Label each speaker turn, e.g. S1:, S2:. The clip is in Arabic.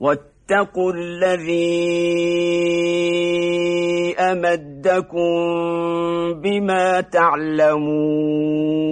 S1: واتقوا الذي أمدكم بما تعلمون